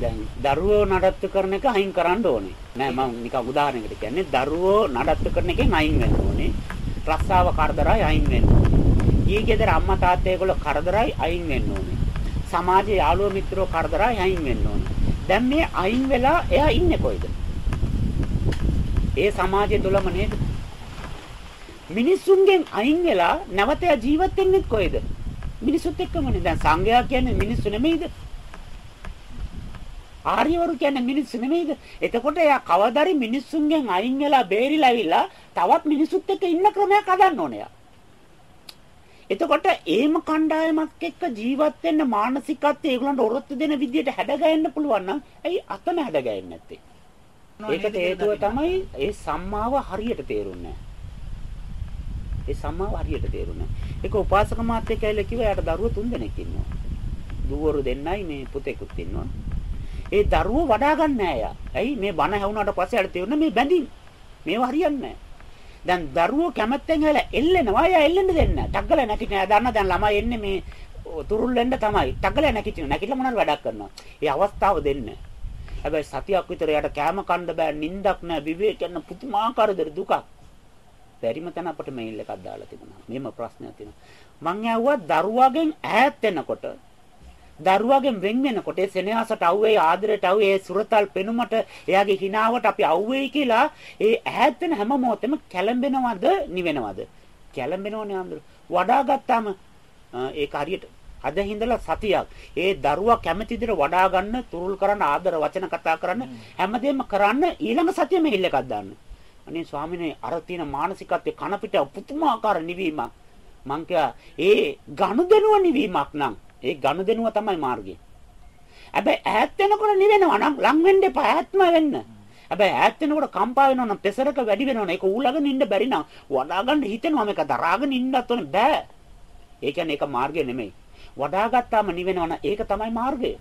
දැන් දරුවෝ නඩත්තු කරන එක අයින් කරන්න ඕනේ. නෑ මම නිකන් උදාහරණයකට කියන්නේ දරුවෝ නඩත්තු කරන එකෙන් අයින් වෙන්න ඕනේ. රස්සාව කරදරයි අයින් වෙන්න ඕනේ. ඊ ගෙදර අම්මා තාත්තා ඒගොල්ලෝ කරදරයි අයින් වෙන්න ඕනේ. සමාජයේ යාළුවෝ මිත්‍රෝ කරදරයි අයින් වෙන්න ඕනේ. දැන් මේ අයින් වෙලා එයා ඉන්නේ කොයිද? ඒ සමාජය තුලම නේද? මිනිසුන්ගෙන් අයින් වෙලා නැවත ජීවත් වෙන්නේ කොයිද? මිනිසුත් එක්කමනේ. දැන් සංඝයා කියන්නේ මිනිස්සු නෙමෙයිද? ආර්යවරු කියන්නේ මිනිස්සු නෙමෙයිද? එතකොට එයා කවදාරි මිනිස්සුන්ගෙන් අයින් වෙලා බේරිලා ඇවිල්ලා තවත් මිනිසුත් එක්ක ඉන්න ක්‍රමයක් හදන්න ඕනේ යා. එතකොට ඒම කණ්ඩායමක් එක්ක ජීවත් වෙන්න මානසිකත්වය ඒගොල්ලන්ට ඔරොත්තු දෙන විදියට හැඩගැහෙන්න පුළුවන් නම් ඇයි අතන හැඩගැහෙන්නේ නැත්තේ? ඒකට හේතුව තමයි ඒ සම්මාව හරියට තේරුන්නේ ඒ සම්මාව හරියට තේරුන්නේ ඒක උපාසක මාත්‍ය කියලා කිව්වා එයාට දරුවෝ තුන්දෙනෙක් ඉන්නවා. දුවරු දෙන්නයි මේ පුතෙකුත් ඉන්නවා. ඒ දරුවෝ වඩා ගන්න නෑ යා. ඇයි මේ බණ හැවුනාට පස්සේ අර තේරුණ මේ බැඳින්. මේව හරියන්නේ නෑ. දැන් දරුවෝ කැමැත්තෙන් ඇවිල්ලා එල්ලෙනවා. යා එල්ලෙන්න දෙන්න. ටග්ගල නැකිට නෑ. දන්න දැන් ළමයි එන්නේ මේ තුරුල් වෙන්න තමයි. ටග්ගල නැකිටින. නැකිටලා මොනවාර වැඩක් කරනවා. ඒ අවස්ථාව දෙන්න. හැබැයි සතියක් විතර යට කැම කන්න බෑ. නිින්දක් නෑ. විවේක යන පුදුමාකාර දුකක්. බැරිම තැන අපිට මේල් එකක් දාලා තිබුණා. මෙහෙම ප්‍රශ්නයක් තියෙනවා. මං ඇහුවා දරුවාගෙන් ඈත් වෙනකොට දරුවාගෙන් වෙන් වෙනකොට ඒ සෙනෙහසට අවුවේ ආදරයට අවුවේ ඒ සුරතල් පෙනුමට එයාගේ හිනාවට අපි අවුවේ කියලා ඒ ඈත් වෙන හැම මොහොතෙම කැළඹෙනවද නිවෙනවද? කැළඹෙනවනේ අඳුර වඩා ගත්තාම ඒක හරියට අද හිඳලා සතියක්. ඒ දරුවා කැමති විදිහට වඩා ගන්න තුරුල් කරන්න ආදර වචන කතා කරන්න හැමදේම කරන්න ඊළඟ සතියෙ මෙහිල්ල එකක් දාන්න. අනේ ස්වාමිනේ අර තියෙන මානසිකත්වයේ කන පිට පුදුමාකාර නිවීමක්. මං ඒ ගනුදෙනුව නිවීමක් නම් ඒ ගනුදෙනුව තමයි මාර්ගය. හැබැයි ඈත් වෙනකොට නිවෙනවා නම් ලං වෙන්න එපා ඈත්ම වෙන්න. හැබැයි ඈත් වෙනකොට කම්පා වෙනවා නම් ප්‍රෙෂර් එක වැඩි වෙනවා නම් ඒක ඌලගෙන ඉන්න බැරි නම් වඩා ගන්න හිතෙනවා මේක දරාගෙන ඉන්නත් ඕනේ බෑ. ඒ කියන්නේ ඒක මාර්ගය නෙමෙයි. වඩා ගත්තාම නිවෙනවා නම් ඒක තමයි මාර්ගය.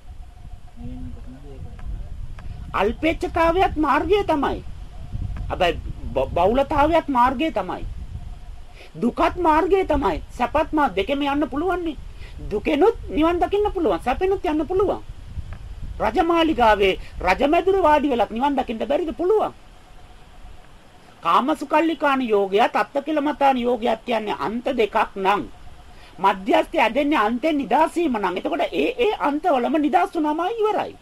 අල්පේච්ඡතාවයත් මාර්ගය තමයි. හැබැයි බහුලතාවයත් මාර්ගය තමයි. දුකත් මාර්ගය තමයි. සැපත් මා දෙකෙම යන්න පුළුවන් නේ. දුකෙනුත් නිවන් දකින්න පුළුවන්. සැපෙනුත් යන්න පුළුවන්. රජමාලිගාවේ රජමැදුර වාඩි වෙලත් නිවන් දකින්න බැරිද පුළුවන්. කාමසුකල්ලිකාන යෝගයත් අත්තකිලමතාන යෝගයත් කියන්නේ අන්ත දෙකක් නම් මධ්‍යස්ථය ඇදෙන්නේ අන්තෙන් නිදාසීම නම්. එතකොට ඒ ඒ අන්තවලම නිදාස් වුණාම ඉවරයි.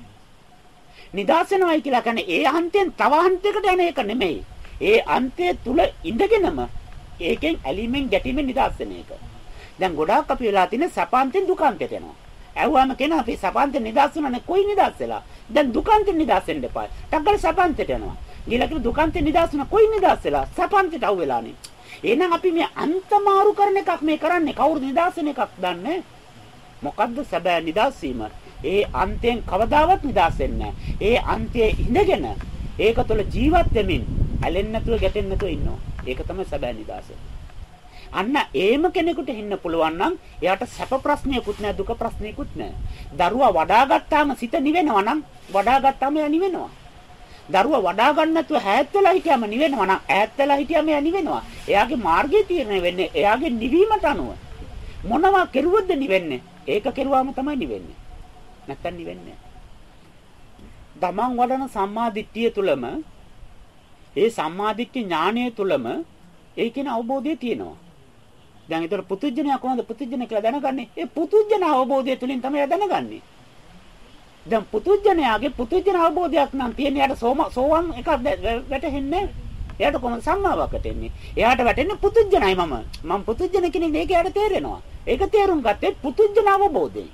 නිදාස් වෙනවයි කියලා කියන්නේ ඒ අන්තයෙන් තව අන්තයකට යන එක නෙමෙයි. ඒ අන්තය තුල ඉඳගෙනම ඒකෙන් ඇලීමෙන් ගැටීමෙන් නිදාස් වෙන එක. දැන් ගොඩාක් අපි වෙලා තියෙන සපාන්තෙන් දුකාන්තයට යනවා. ඇහුවාම කෙනා අපි සපාන්තෙන් නිදාස් වුණානේ කොයි නිදාස් වෙලා? දැන් දුකාන්තෙන් නිදාස් වෙන්න එපා. ටග්ගල සපාන්තයට යනවා. ගිහලා කිව්ව දුකාන්තෙන් නිදාස් වුණා කොයි නිදාස් වෙලා? සපාන්තයට අවු වෙලානේ. එහෙනම් අපි මේ අන්තමාරු කරන එකක් මේ කරන්නේ කවුරුද නිදාස් වෙන එකක් දන්නේ? මොකද්ද සැබෑ නිදාස් වීම? ඒ අන්තයෙන් කවදාවත් නිදාස් වෙන්නේ ඒ අන්තයේ ඉඳගෙන ඒක තුළ ජීවත් වෙමින් ඇලෙන්නේ නැතුව ගැටෙන්නේ නැතුව ඉන්නවා. ඒක තමයි සැබෑ නිදාස. අන්න ඒම කෙනෙකුට ඉන්න පුළුවන් නම් එයාට සැප ප්‍රශ්නයකුත් නැහැ දුක ප්‍රශ්නයකුත් නැහැ. දරුවා වඩා ගත්තාම සිත නිවෙනවා නම් වඩා ගත්තාම එයා නිවෙනවා. දරුවා වඩා ගන්න නැතුව ඈත් වෙලා හිටියාම නිවෙනවා නම් ඈත් වෙලා හිටියාම එයා නිවෙනවා. එයාගේ මාර්ගය තීරණය වෙන්නේ එයාගේ නිවීමට අනුව. මොනවා කෙරුවොත්ද නිවෙන්නේ? ඒක කෙරුවාම තමයි නිවෙන්නේ. නැත්තම් නිවෙන්නේ තමන් වඩන සම්මා දිට්ඨිය තුලම ඒ සම්මා දිට්ඨි ඥානය තුලම ඒ කියන අවබෝධය තියෙනවා. දැන් ඒතර පුතුජනයා කොහොමද පුතුජන කියලා දැනගන්නේ? ඒ පුතුජන අවබෝධය තුලින් තමයි දැනගන්නේ. දැන් පුතුජනයාගේ පුතුජන අවබෝධයක් නම් තියෙන යාට සෝවන් එකක් වැටහෙන්නේ එයාට කොහොමද සම්මාවකට එන්නේ? එයාට වැටෙන්නේ පුතුජනයි මම. මම පුතුජන කෙනෙක් ඒක එයාට තේරෙනවා. ඒක තේරුම් ගත්තේ පුතුජන අවබෝධයෙන්.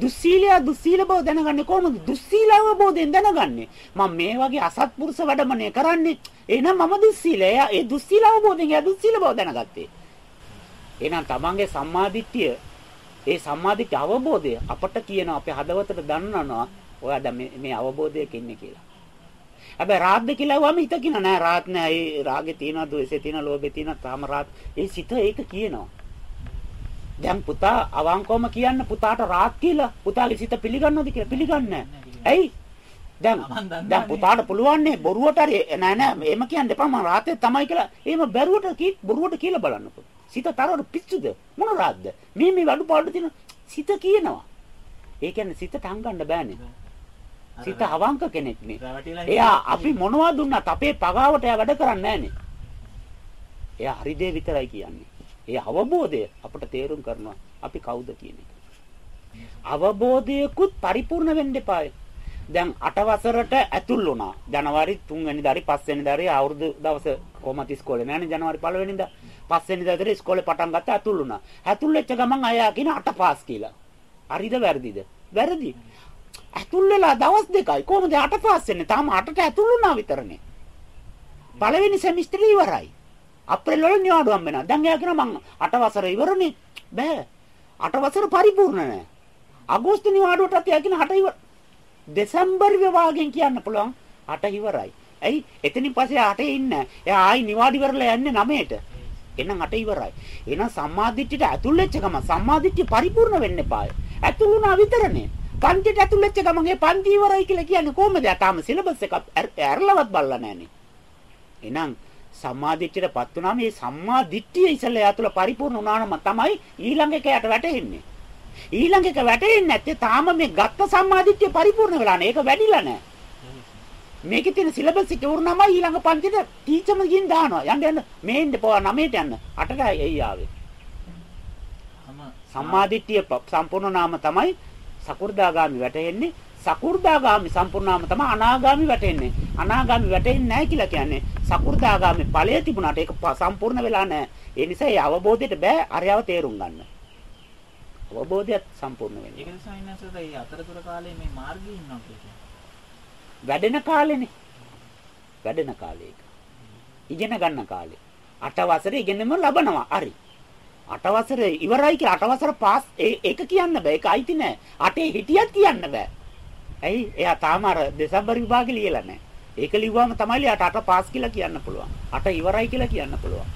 දුස්සීලයා දුස්සීල බව දැනගන්නේ කොහොමද? දුස්සීල අවබෝධයෙන් දැනගන්නේ. මම මේ වගේ අසත්පුරුෂ වැඩමනේ කරන්නේ. එහෙනම් මම දුස්සීලයා. ඒ දුස්සීල අවබෝධයෙන් එයා දුස්සීල බව දැනගත්තේ. එහෙනම් තමන්ගේ සම්මාදිට්ඨිය ඒ සම්මාදිට්ඨිය අවබෝධය අපට කියන අපේ හදවතට දන්නනවා ඔයා දැන් මේ අවබෝධයක ඉන්නේ කියලා. හැබැයි රාග්ද කියලා වම හිත කියන නෑ රාත් නෑ ඒ රාගේ තියෙනවා ද්වේෂේ තියෙනවා ලෝභේ තියෙනවා තාම රාත් ඒ සිත ඒක කියනවා. දැන් පුතා අවංකවම කියන්න පුතාට රාත් කියලා පුතාගේ සිත පිළිගන්නවද කියලා පිළිගන්නේ ඇයි? දැන් දැන් පුතාට පුළුවන්නේ බොරුවට හරි නෑ නෑ එහෙම කියන්න එපා මම රාතේ තමයි කියලා. එහෙම බැරුවට කී බොරුවට කියලා බලන්නකෝ. සිත තරවට පිස්සුද මොන රාද්ද මේ මේ අඩුපාඩු තියෙන සිත කියනවා ඒ කියන්නේ සිතට හංගන්න බෑනේ සිත අවංක කෙනෙක් නේ. එයා අපි මොනවද දුන්නත් අපේ පගාවට එයා වැඩ කරන්නේ නැහනේ. එයා හරි දේ විතරයි කියන්නේ. ඒ අවබෝධය අපට තේරුම් කරනවා අපි කවුද කියන එක. අවබෝධයකුත් පරිපූර්ණ වෙන්න එපායි. දැන් 8 වසරට ඇතුල් වුණා. ජනවාරි 3 වෙනිදා හරි 5 වෙනිදා හරි අවුරුදු දවස කොහොමද ඉස්කෝලේ නෑනේ ජනවාරි 1 වෙනිදා. 5 වෙනිදා විතර ඉස්කෝලේ පටන් ගත්ත ඇතුල් වුණා. ඇතුල් වෙච්ච ගමන් අයියා කියන 8 පාස් කියලා. හරිද වැරදිද? වැරදි. ඇතුල් වෙලා දවස් දෙකයි කොහොමද 8 පාස් වෙන්නේ? තාම 8ට ඇතුල් වුණා විතරනේ. පළවෙනි සෙමිස්ටරේ ඉවරයි. අප්‍රේල් වල නිවාඩුවම් වෙනවා. දැන් එයා කියනවා මං 8 වසර ඉවරනේ. බෑ. 8 වසර පරිපූර්ණ නෑ. අගෝස්තු නිවාඩුවටත් එයා කියන 8 ඉවර. දෙසැම්බර් විභාගයෙන් කියන්න පුළුවන් 8 ඉවරයි. ඇයි? එතනින් පස්සේ 8 ඉන්න. එයා ආයි නිවාඩි කරලා යන්නේ 9ට. එහෙනම් 8 ඉවරයි. එහෙනම් සම්මාදිට්ඨියට ඇතුල් වෙච්ච ගමන් සම්මාදිට්ඨිය පරිපූර්ණ වෙන්න එපාය. ඇතුල් වුණා විතරනේ. පන්තියට ඇතුල් වෙච්ච ගමන් ඒ පන්ති ඉවරයි කියලා කියන්නේ කොහොමද? තාම සිලබස් එක ඇරලවත් බලලා නැහනේ. එහෙනම් සම්මාදිට්ඨියටපත් වුණාම මේ සම්මාදිට්ඨිය ඉස්සෙල්ලා එයා තුළ පරිපූර්ණ වුණාම තමයි ඊළඟ එකයට වැටෙන්නේ. ඊළඟ එක වැටෙන්නේ නැත්තේ තාම මේ ගත්ත සම්මාදිට්ඨිය පරිපූර්ණ වෙලා නැහැ. ඒක වැඩිලා නැහැ. මේකේ තියෙන සිලබස් එක වුණාම ඊළඟ පන්තියට ටීචර්ම ගින් දානවා. යන්න යන්න මේ ඉන්න පොවා 9ට යන්න. 8ට එයි ආවේ. සම්මාදිට්ඨිය සම්පූර්ණ නාම තමයි සකු르දාගාමි වැටෙන්නේ. සකු르දාගාමි සම්පූර්ණ නාම තමයි අනාගාමි වැටෙන්නේ. අනාගාමි වැටෙන්නේ නැහැ කියලා කියන්නේ සකු르දාගාමි ඵලයේ තිබුණාට ඒක සම්පූර්ණ වෙලා නැහැ. ඒ නිසා ඒ අවබෝධයට බෑ අරයව තේරුම් ගන්න. අවබෝධයත් සම්පූර්ණ වෙන්නේ. ඒක නිසා ඉන්නසද මේ අතරතුර කාලේ මේ මාර්ගයේ ඉන්නවා කියන්නේ. වැඩෙන කාලෙනේ. වැඩෙන කාලේක. ඉගෙන ගන්න කාලේ. අට වසරේ ඉගෙනම ලබනවා. හරි. අට වසරේ ඉවරයි කියලා අට වසර පාස් ඒක කියන්න බෑ. ඒක අයිති නෑ. අටේ හිටියත් කියන්න බෑ. ඇයි? එයා තාම අර දෙසැම්බර් විභාගෙ ලියලා නෑ. ඒක ලිව්වම තමයි යාට අට පාස් කියලා කියන්න පුළුවන්. අට ඉවරයි කියලා කියන්න පුළුවන්.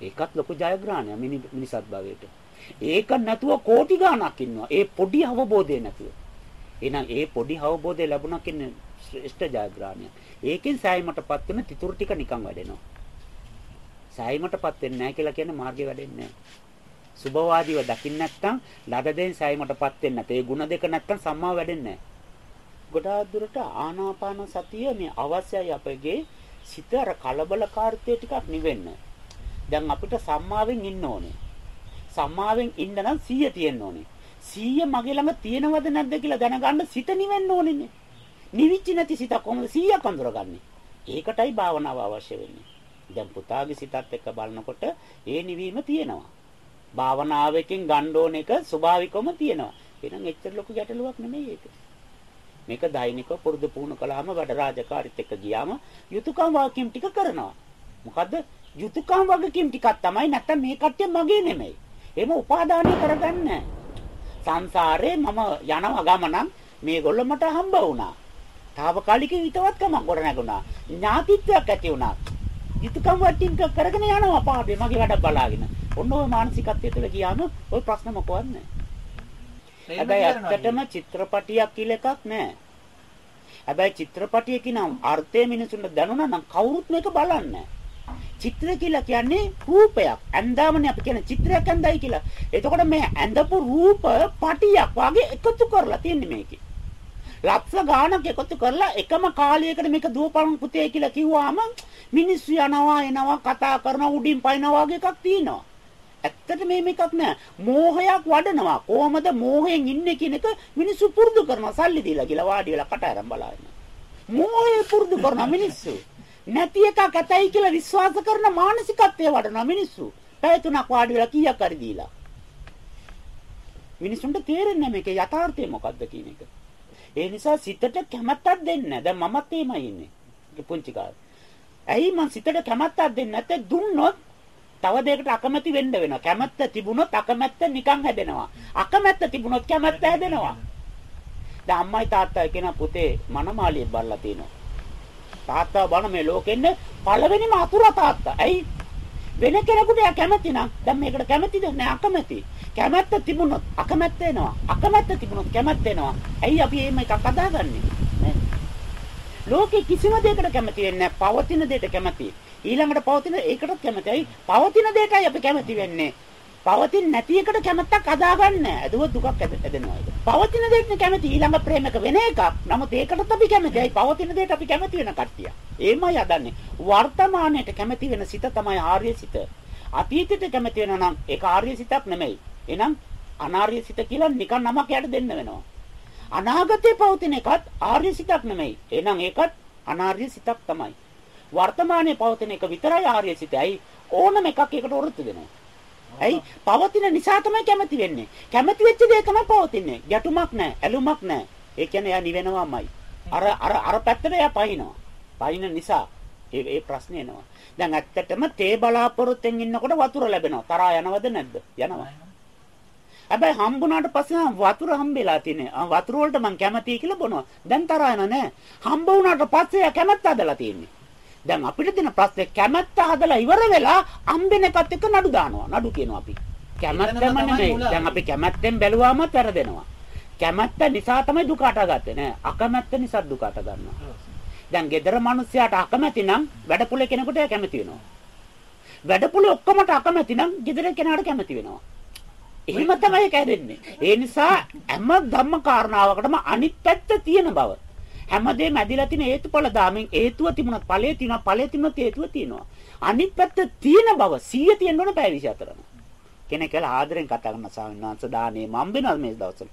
ඒකත් ලොකු ජයග්‍රහණයක් මිනිසත් භවයට. ඒක නැතුව කෝටි ගාණක් ඉන්නවා. ඒ පොඩි අවබෝධය නැතුව. එහෙනම් ඒ පොඩි අවබෝධය ලැබුණා කියන්නේ ශ්‍රේෂ්ඨ ජයග්‍රහණයක්. ඒකෙන් සෑයීමටපත් වෙන තිතුරු ටික නිකන් වැඩෙනවා. සෑයීමටපත් වෙන්නේ නැහැ කියලා කියන්නේ මාර්ගේ වැඩෙන්නේ නැහැ. සුභවාදීව දකින්න නැත්නම් ලද දෙයින් සෑයීමටපත් වෙන්නේ නැතේ. ඒ ಗುಣ දෙක නැත්නම් සම්මා වැඩෙන්නේ නැහැ. ගොඩාක් දුරට ආනාපාන සතිය මේ අවශ්‍යයි අපගේ සිත අර කලබලකාරීත්වය ටිකක් නිවෙන්න. දැන් අපිට සම්මාවෙන් ඉන්න ඕනේ. සම්මාවෙන් ඉන්න නම් 100 තියෙන්න ඕනේ. 100 මගේ ළඟ තියෙනවද නැද්ද කියලා දැනගන්න සිත නිවෙන්න ඕනේනේ. නිවිච්ච නැති සිත කොහොමද 100ක් අඳුරගන්නේ? ඒකටයි භාවනාව අවශ්‍ය වෙන්නේ. දැන් පුතාගේ සිතත් එක්ක බලනකොට ඒ නිවීම තියෙනවා. භාවනාවකින් ගන්න ඕන එක ස්වභාවිකවම තියෙනවා. එහෙනම් එච්චර ලොකු ගැටලුවක් නෙමෙයි ඒක. මේක දෛනිකව පුරුදු පුහුණු කළාම වැඩ රාජකාරීත් එක්ක ගියාම යුතුයකම් වාක්‍යම් ටික කරනවා. මොකද්ද? යුතුයකම් වගකීම් ටිකක් තමයි නැත්තම් මේ කට්ටිය මගේ නෙමෙයි. එම උපාදානය කරගන්න. සංසාරේ මම යනවා ගමනම් මේගොල්ලෝ මට හම්බ වුණා. తాවකාලික හිතවත්කමක් ගොඩ නැගුණා. ඥාතිත්වයක් ඇති වුණා. යුතුයකම් වටින් කරගෙන යනවා පාඩේ මගේ වැඩ බලාගෙන. ඔන්න ඔය මානසිකත්වය තුළ ගියාම ওই ප්‍රශ්න මොකවත් නැහැ. හැබැයි ඇත්තටම චිත්‍රපටියක් කියලා එකක් නැහැ. හැබැයි චිත්‍රපටියකිනම් අර්ථය මිනිසුන්ට දැනුණා නම් කවුරුත් මේක බලන්නේ නැහැ. චිත්‍ර කියලා කියන්නේ රූපයක්. ඇඳාමනේ අපි කියන චිත්‍රයක් ඇඳයි කියලා. එතකොට මේ ඇඳපු රූප පටියක් වගේ එකතු කරලා තියෙන්නේ මේකේ. ලක්ෂ ගාණක් එකතු කරලා එකම කාලයකට මේක දුවපළන් පුතේ කියලා කිව්වහම මිනිස්සු යනවා එනවා කතා කරනවා උඩින් පයින්නවා වගේ එකක් තියෙනවා. ඇත්තට මේ මේකක් නෑ. මෝහයක් වඩනවා. කොහමද මෝහයෙන් ඉන්නේ කියන එක මිනිස්සු පුරුදු කරනවා. සල්ලි දීලා කියලා වාඩි වෙලා කට අරන් බලන්න. මෝහය පුරුදු කරන මිනිස්සු. නැති එකක් ඇතයි කියලා විශ්වාස කරන මානසිකත්වයේ වඩන මිනිස්සු. පැය තුනක් වාඩි වෙලා කීයක් හරි දීලා. මිනිසුන්ට තේරෙන්නේ මේක යථාර්ථය මොකද්ද කියන එක. ඒ නිසා සිතට කැමැත්තක් දෙන්නේ දැන් මමත් එහෙමයි ඉන්නේ. පුංචි කාලේ. ඇයි මං සිතට කැමැත්තක් දෙන්නේ නැත්තේ දුන්නොත් තව දෙයකට අකමැති වෙන්න වෙනවා. කැමැත්ත තිබුණොත් අකමැත්ත නිකන් හැදෙනවා. අකමැත්ත තිබුණොත් කැමැත්ත හැදෙනවා. දැන් අම්මයි තාත්තයි කියන පුතේ මනමාලිය බල්ලා තිනවා. තාත්තා බන මේ ලෝකෙන්න පළවෙනිම අතුරු තාත්තා. ඇයි? වෙන කෙනෙකුට එයා කැමති නම් දැන් මේකට කැමතිද නෑ අකමැති. කැමැත්ත තිබුණොත් අකමැත්ත එනවා. අකමැත්ත තිබුණොත් කැමැත්ත එනවා. ඇයි අපි මේ එකක් අදාගන්නේ? ලෝකේ කිසිම දෙයකට කැමති වෙන්නේ නෑ. පවතින දෙයට කැමති. ඊළඟට පවතින ඒකටත් කැමති. ඇයි? පවතින දෙයටයි අපි කැමති වෙන්නේ. පවතින නැති එකට කැමැත්තක් අදාගන්නේ නෑ. ඒක දුකක් ඇදෙනවා ඒක. පවතින දෙයට කැමති ඊළඟ ප්‍රේමක වෙන එකක්. නමුත් ඒකටත් අපි කැමතියි. පවතින දෙයට අපි කැමති වෙන කට්ටිය. ඒමයි හදන්නේ. වර්තමානයට කැමති වෙන සිත තමයි ආර්ය සිත. අතීතයට කැමති වෙනවා නම් ඒක ආර්ය සිතක් නෙමෙයි. එහෙනම් අනාර්ය සිත කියලා නිකන් නමක් යට දෙන්න වෙනවා. අනාගතේ පවතින එකත් ආර්ය සිතක් නෙමෙයි. එහෙනම් ඒකත් අනාර්ය සිතක් තමයි. වර්තමානයේ පවතින එක විතරයි ආර්ය සිතයි. ඕනම එකක් ඒකට වෘත්ති දෙනවා. ඇයි? පවතින නිසා තමයි කැමති වෙන්නේ. කැමති වෙච්ච දේ තමයි පවතින්නේ. ගැටුමක් නැහැ, ඇලුමක් නැහැ. ඒ කියන්නේ එයා නිවෙනවාමයි. අර අර අර පැත්තට එයා පයින්නවා. පයින්න නිසා ඒ ඒ ප්‍රශ්නේ එනවා. දැන් ඇත්තටම තේ බලාපොරොත්තුෙන් ඉන්නකොට වතුර ලැබෙනවා. තරහා යනවද නැද්ද? යනවා. හැබැයි හම්බුණාට පස්සේ වතුර හම්බෙලා තියෙන්නේ. වතුර වලට මං කැමතියි කියලා බොනවා. දැන් තරහා යන නෑ. හම්බ වුණාට පස්සේ කැමැත්ත හදලා තියෙන්නේ. දැන් අපිට දෙන ප්‍රශ්නේ කැමැත්ත හදලා ඉවර වෙලා හම්බෙන එකත් එක්ක නඩු දානවා. නඩු කියනවා අපි. කැමැත්තම නෙමෙයි. දැන් අපි කැමැත්තෙන් බැලුවාම වැරදෙනවා. කැමැත්ත නිසා තමයි දුක අටගත්තේ නෑ. අකමැත්ත නිසා දුක අට ගන්නවා. දැන් gedara මිනිස්සයාට අකමැති නම් වැඩපොලේ කෙනෙකුට කැමති වෙනවා. වැඩපොලේ ඔක්කොමට අකමැති නම් gedara කෙනාට කැමති වෙනවා. එහෙම තමයි කැදෙන්නේ. ඒ නිසා හැම ධම්ම කාරණාවකටම අනිත් පැත්ත තියෙන බව. හැමදේම ඇදිලා තියෙන හේතුඵල දාමෙන් හේතුව තිබුණත් ඵලය තියෙනවා ඵලය තිබුණත් හේතුව තියෙනවා. අනිත් පැත්ත තියෙන බව 100 තියෙන්න ඕන පැය 24ම. කෙනෙක් කියලා ආදරෙන් කතා කරන ස්වාමීන් වහන්සේ දානේ මම වෙනවද මේ දවස්වල?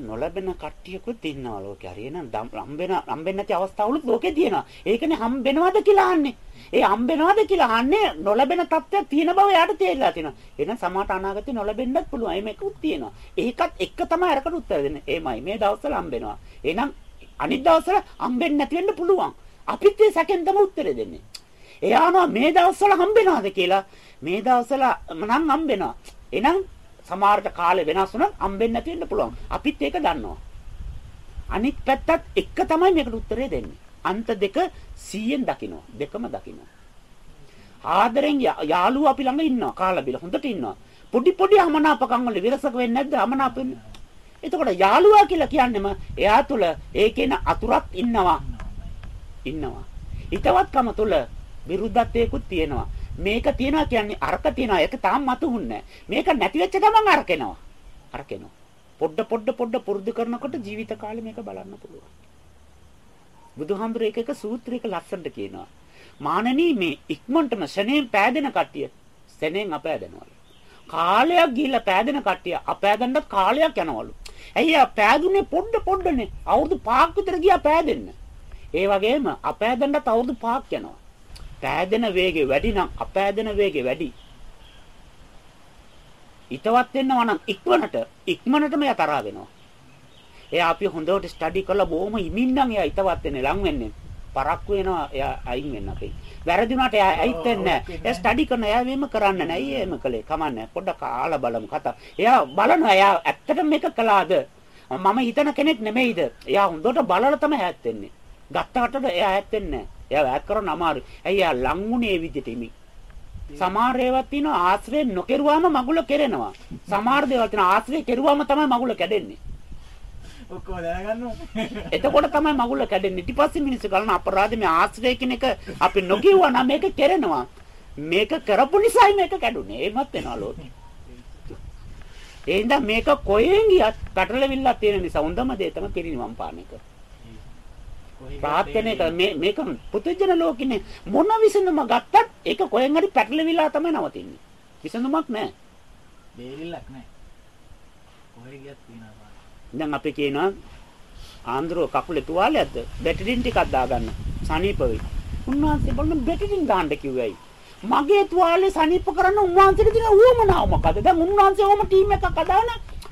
නොලැබෙන කට්ටියකුත් ඉන්නවා ලෝකේ. හරි එහෙනම් හම්බෙන හම්බෙන්නේ නැති අවස්ථාවලුත් ලෝකේ තියෙනවා. ඒකනේ හම්බෙනවද කියලා අහන්නේ. ඒ හම්බෙනවද කියලා අහන්නේ නොලැබෙන තත්ත්වයක් තියෙන බව එයාට තේරිලා තියෙනවා. එහෙනම් සමහරට අනාගතේ නොලැබෙන්නත් පුළුවන්. ඒ මේකුත් තියෙනවා. ඒකත් එක්ක තමයි අරකට උත්තර දෙන්නේ. එයිමයි මේ දවස්වල හම්බෙනවා. එහෙනම් අනිත් දවස්වල හම්බෙන්නේ නැති වෙන්න පුළුවන්. අපිත් ඒ සැකෙන් තමයි උත්තරේ දෙන්නේ. එයානවා මේ දවස්වල හම්බෙනවද කියලා මේ දවස්වල නම් හම්බෙනවා. එහෙනම් සමහරට කාලේ වෙනස් වුණත් හම්බෙන්නේ නැති වෙන්න පුළුවන්. අපිත් ඒක දන්නවා. අනිත් පැත්තත් එක තමයි මේකට උත්තරේ දෙන්නේ. අන්ත දෙක 100ෙන් දකින්නවා. දෙකම දකින්නවා. ආදරෙන් යාළුවෝ අපි ළඟ ඉන්නවා. කාලා බිල හොඳට ඉන්නවා. පොඩි පොඩි අමනාපකම් වල විරසක වෙන්නේ නැද්ද? අමනාප වෙන්නේ. එතකොට යාළුවා කියලා කියන්නේම එයා තුල ඒකේන අතුරක් ඉන්නවා. ඉන්නවා. හිතවත්කම තුල විරුද්ධත්වයකුත් තියෙනවා. මේක තියනවා කියන්නේ අරක තියනවා. ඒක තාම මතුුන්නේ මේක නැති වෙච්ච ගමන් අරකෙනවා. අරකෙනවා. පොඩ පොඩ පොඩ පුරුදු කරනකොට ජීවිත කාලේ මේක බලන්න පුළුවන්. බුදුහාමුදුරේ එක එක සූත්‍රයක ලස්සනට කියනවා. මානනී මේ ඉක්මනටම ශනේන් පෑදෙන කට්ටිය ශනේන් අපෑදෙනවලු. කාලයක් ගිහිල්ලා පෑදෙන කට්ටිය අපෑදන්නත් කාලයක් යනවලු. ඇයි ආ පෑදුනේ පොඩ පොඩනේ? අවුරුදු 5ක් විතර ගියා පෑදෙන්න. ඒ වගේම අපෑදන්නත් අවුරුදු 5ක් යනවා. පෑදෙන වේගය වැඩි නම් අපෑදෙන වේගය වැඩි. ඊටවත් වෙනවා නම් ඉක්මනට ඉක්මනටම එයා තරහ වෙනවා. එයා අපි හොඳට ස්ටඩි කරලා බොහොම ඉමින් නම් එයා ඊටවත් වෙන්නේ ලං වෙන්නේ. පරක්කු වෙනවා එයා අයින් වෙන්න අපේ. වැරදිුණාට එයා ඇයිත් වෙන්නේ නැහැ. එයා ස්ටඩි කරන එයා මේම කරන්න නෑ. අයියේ එහෙම කළේ. කමන්නේ. පොඩ්ඩක් ආලා බලමු කතා. එයා බලනවා එයා ඇත්තටම මේක කළාද? මම හිතන කෙනෙක් නෙමෙයිද? එයා හොඳට බලලා තමයි ඈත් වෙන්නේ. ගත්තකට එයා ඈත් වෙන්නේ නැහැ. එයා වැත් කරන්න අමාරුයි. ඇයි එයා ලංුණේ විදිහට ඉමි. සමහර ඒවා තියෙනවා ආශ්‍රය නොකරුවාම මගුල කෙරෙනවා. සමහර දේවල් තියෙනවා ආශ්‍රය කෙරුවාම තමයි මගුල කැඩෙන්නේ. ඔක්කොම දැනගන්නවා. එතකොට තමයි මගුල කැඩෙන්නේ. ඊට පස්සේ මිනිස්සු ගලන අපරාධ මේ ආශ්‍රය කියන එක අපි නොකියුවා නම් මේක කෙරෙනවා. මේක කරපු නිසායි මේක කැඩුනේ. ඒමත් වෙනවා ලෝකේ. එහෙනම් මේක කොහෙන් ගියත් පැටලවිල්ලක් තියෙන නිසා හොඳම දේ තමයි පිරිනිවන් පාන එක. ප්‍රාර්ථනා කර මේ මේක පුදුජන ලෝකිනේ මොන විසඳුම ගත්තත් ඒක කොහෙන් හරි පැටලවිලා තමයි නවතින්නේ. විසඳුමක් නැහැ. බේරිල්ලක් නැහැ. කොහෙ ගියත් තියනවා. දැන් අපි කියනවා ආන්දරෝ කකුලේ තුවාලයක්ද බැටරින් ටිකක් දාගන්න. සනීප වෙයි. උන්වහන්සේ බලන බැටරින් දාන්න කිව්වයි. මගේ තුවාලේ සනීප කරන්න උන්වහන්සේට දෙන උවමනාව මොකද? දැන් උන්වහන්සේ ඕම ටීම් එකක් හදාන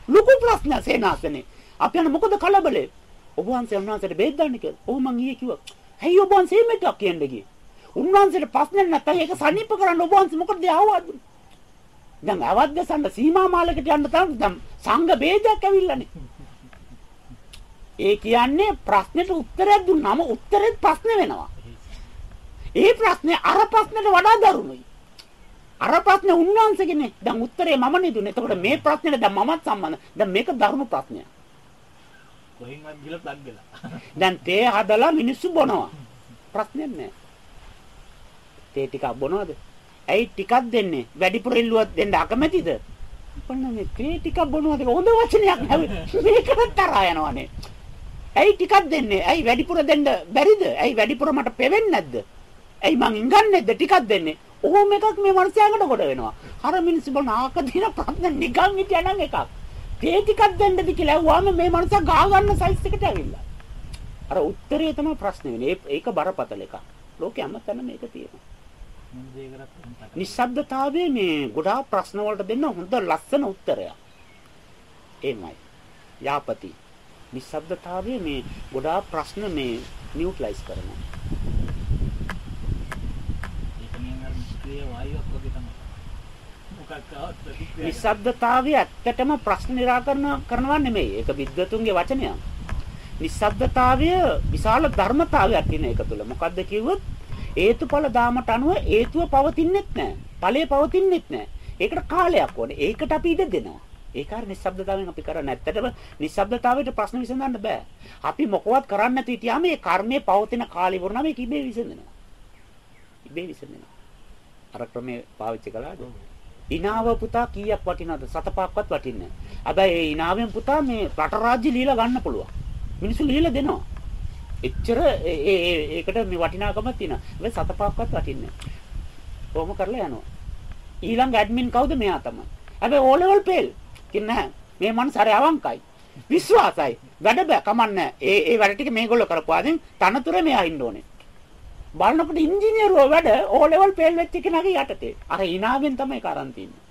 ලොකු ප්‍රශ්න සේනාසනේ. අපි යන මොකද කලබලේ? ඔබ වහන්සේ උන්වහන්සේට බෙහෙත් දාන්න කියලා. ඔව් මං ඊයේ කිව්වා. ඇයි ඔබ වහන්සේ මේක කියන්නේ ගියේ? උන්වහන්සේට ප්‍රශ්න නැත්නම් ඒක සනීප කරන්න ඔබ වහන්සේ මොකටද ආවද? දැන් අවද්ද සම්ද සීමා මාලකට යන්න තමයි දැන් සංඝ ભેදයක් ඇවිල්ලානේ. ඒ කියන්නේ ප්‍රශ්නෙට උත්තරයක් දුන්නාම උත්තරෙත් ප්‍රශ්න වෙනවා. ඒ ප්‍රශ්නේ අර ප්‍රශ්නෙට වඩා දරුණුයි. අර ප්‍රශ්නේ උන්වහන්සේගෙනේ. දැන් උත්තරේ මමනේ දුන්නේ. එතකොට මේ ප්‍රශ්නෙට දැන් මමත් සම්බන්ධ. දැන් මේක දරුණු ප්‍රශ්නයක්. කොහෙන්වත් ගිහලා ප්ලග් වෙලා. දැන් තේ හදලා මිනිස්සු බොනවා. ප්‍රශ්නයක් නැහැ. තේ ටිකක් බොනවද? ඇයි ටිකක් දෙන්නේ? වැඩිපුර ඉල්ලුවත් දෙන්න අකමැතිද? අපන්න මේ තේ ටිකක් බොනවාද හොඳ වචනයක් නෙවෙයි. මේකට තරහා යනවනේ. ඇයි ටිකක් දෙන්නේ? ඇයි වැඩිපුර දෙන්න බැරිද? ඇයි වැඩිපුර මට පෙවෙන්නේ නැද්ද? ඇයි මං ඉංගන්නේ නැද්ද ටිකක් දෙන්නේ? ඕම එකක් මේ මනුස්සයාකට කොට වෙනවා. අර මිනිස්සු බොන ආක දින ප්‍රශ්න නිකන් හිටියනම් එකක්. තේ ටිකක් දෙන්නද කියලා ඇහුවාම මේ මනුස්සයා ගා ගන්න සයිස් එකට ඇවිල්ලා. අර උත්තරේ තමයි ප්‍රශ්නේ වෙන්නේ. ඒක බරපතල එකක්. ලෝකෙ හැමතැනම මේක තියෙනවා. නිශ්ශබ්දතාවයේ මේ ගොඩාක් ප්‍රශ්න වලට දෙන්න හොඳ ලස්සන උත්තරයක්. එමය. යාපති. නිශ්ශබ්දතාවයේ මේ ගොඩාක් ප්‍රශ්න මේ නියුට්‍රලයිස් කරනවා. නිස්සබ්දතාවය ඇත්තටම ප්‍රශ්න निराකරණ කරනවා නෙමෙයි. ඒක විද්වතුන්ගේ වචනයක්. නිස්සබ්දතාවය විශාල ධර්මතාවයක් තියෙන එක තුළ. මොකද්ද කිව්වොත් හේතුඵල දාමට අනුව හේතුව පවතින්නෙත් නැහැ. ඵලය පවතින්නෙත් නැහැ. ඒකට කාලයක් ඕනේ. ඒකට අපි ඉඩ දෙනවා. ඒක හරි නිස්සබ්දතාවයෙන් අපි කරන්නේ. ඇත්තටම නිස්සබ්දතාවයට ප්‍රශ්න විසඳන්න බෑ. අපි මොකවත් කරන්නේ නැති තියාම මේ කර්මයේ පවතින කාලය වුණාම ඒක ඉබේ විසඳෙනවා. ඉබේ විසඳෙනවා. අර ක්‍රමේ පාවිච්චි කළාද? ඉනාව පුතා කීයක් වටිනවද? සතපක්වත් වටින්නේ නැහැ. හැබැයි ඒ ඉනාවෙන් පුතා මේ රට රාජ්‍ය ලීලා ගන්න පුළුවන්. මිනිස්සු ලීලා දෙනවා. එච්චර ඒ ඒකට මේ වටිනාකමක් තියෙනවා. හැබැයි සතපක්වත් වටින්නේ නැහැ. කොහොම කරලා යනවා. ඊළඟ ඇඩ්මින් කවුද මෙයා තමයි. හැබැයි ඕ ලෙවල් පෙල්. කින්නේ මේ මනුස්ස හරි අවංකයි. විශ්වාසයි. වැඩ බෑ කමන්නේ. ඒ ඒ වැඩ ටික මේගොල්ලෝ කරපුවාදෙන් තනතුර මෙයා ඉන්න ඕනේ. බලනකොට ඉංජිනේරුවෝ වැඩ ඕ ලෙවල් ෆේල් වෙච්ච කෙනාගේ යටතේ. අර ඉනාවෙන් තමයි කරන් තින්නේ.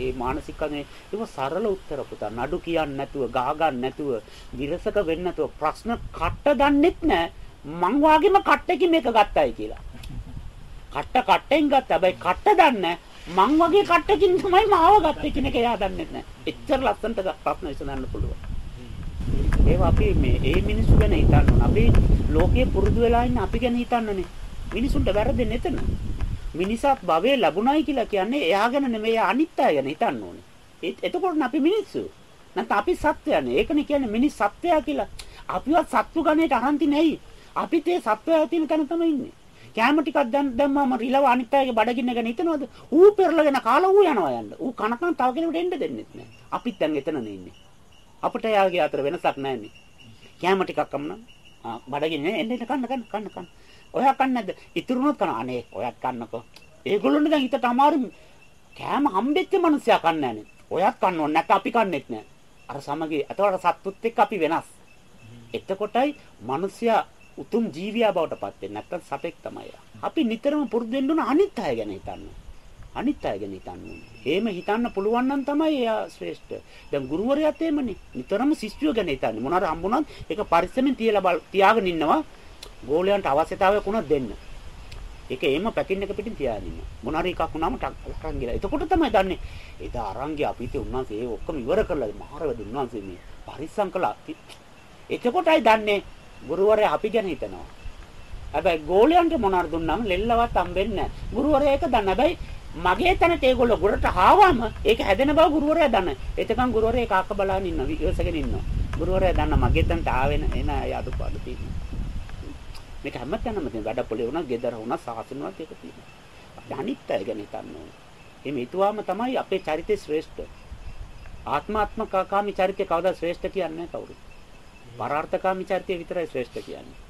ඒ මානසිකනේ ඒක සරල උත්තර පුතා. නඩු කියන්නේ නැතුව, ගා ගන්න නැතුව, විරසක වෙන්න නැතුව ප්‍රශ්න කට්ට දන්නෙත් නැහැ. මං වාගේම කට්ටකින් මේක ගත්තයි කියලා. කට්ට කට්ටෙන් ගත්ත. හැබැයි කට්ට දන්නේ මං වගේ කට්ටකින් තමයි මාව ගත්තේ කියන එක එයා දන්නේ නැහැ. එච්චර ලස්සනට ප්‍රශ්න විසඳන්න පුළුවන්. ඒවා අපි මේ ඒ මිනිස්සු ගැන හිතන්න ඕන. අපි ලෝකයේ පුරුදු වෙලා ඉන්න අපි ගැන හිතන්නනේ. මිනිසුන්ට වැරදෙන්නේ එතන. මිනිසත් භවයේ ලැබුණයි කියලා කියන්නේ එයා ගැන නෙමෙයි අනිත් අය ගැන හිතන්න ඕනේ. එතකොට අපි මිනිස්සු. නැත්නම් අපි සත්වයනේ. ඒකනේ කියන්නේ මිනිස් සත්වයා කියලා. අපිවත් සත්තු ගණයට අහන්ති නැයි. අපිත් ඒ සත්වයා තියෙන තැන තමයි ඉන්නේ. කැම ටිකක් දැන් දැම්මම රිලව අනිත් අයගේ බඩගින්න ගැන හිතනවද? ඌ පෙරලගෙන කාලා ඌ යනවා යන්න. ඌ කනකන් තව කෙනෙකුට එන්න දෙන්නේ නැහැ. අපිත් දැන් එතනනේ ඉන්නේ. අපිට යාගේ අතර වෙනසක් නැන්නේ. කැම ටිකක් කම්නම් බඩගින්නේ එන්න එන්න කන්න කන්න කන්න කන්න. ඔයා කන්නේ නැද්ද? ඉතුරුනොත් කන අනේ ඔයත් කන්නකෝ. ඒගොල්ලොන්ට දැන් හිතට අමාරු කෑම හම්බෙච්ච මිනිස්සයා කන්නේ නැනේ. ඔයත් කන්න ඕනේ නැත්නම් අපි කන්නේත් නැහැ. අර සමගි අතවල සත්තුත් එක්ක අපි වෙනස්. එතකොටයි මිනිස්සයා උතුම් ජීවියා බවට පත් වෙන්නේ. නැත්නම් සතෙක් තමයි. අපි නිතරම පුරුදු වෙන්න ඕන අනිත් අය ගැන හිතන්න. අනිත් අය ගැන හිතන්න ඕනේ. එහෙම හිතන්න පුළුවන් නම් තමයි එයා ශ්‍රේෂ්ඨ. දැන් ගුරුවරයාත් එහෙමනේ. නිතරම ශිෂ්‍යයෝ ගැන හිතන්නේ. මොනාර හම්බුණත් ඒක පරිස්සමෙන් තියලා තියාගෙන ඉන්නවා. ගෝලයන්ට අවශ්‍යතාවයක් වුණොත් දෙන්න. ඒක එහෙම පැකින් එක පිටින් තියාගෙන ඉන්න. මොනාර එකක් වුණාම අරන් ගිලා. එතකොට තමයි දන්නේ. එදා අරන් ගියා අපිට උන්වන්සේ ඒ ඔක්කොම ඉවර කරලා මහරවද උන්වන්සේ මේ පරිස්සම් කළා. එතකොටයි දන්නේ ගුරුවරයා අපි ගැන හිතනවා. හැබැයි ගෝලයන්ට මොනාර දුන්නාම ලෙල්ලවත් හම්බෙන්නේ නැහැ. ගුරුවරයා ඒක දන්න. හැබැයි මගේ තැනට ඒගොල්ලෝ ගොඩට ආවම ඒක හැදෙන බව ගුරුවරයා දන්න. එතකන් ගුරුවරයා කාක බලන් ඉන්නවා. ඉවසගෙන ඉන්නවා. ගුරුවරයා දන්න මගේ තැනට ආවෙන එන අඩුපාඩු තියෙනවා. මේක හැමතැනම තියෙන වැඩ පොලේ වුණා, ගෙදර වුණා, සාසන වුණා ඒක තියෙනවා. අපි අනිත් අය ගැන හිතන්න ඕනේ. එහෙම හිතුවාම තමයි අපේ චරිතය ශ්‍රේෂ්ඨ. ආත්මාත්මකාමී චරිතය කවදා ශ්‍රේෂ්ඨ කියන්නේ කවුරු? පරාර්ථකාමී චරිතය විතරයි ශ්‍රේෂ්ඨ කියන්නේ.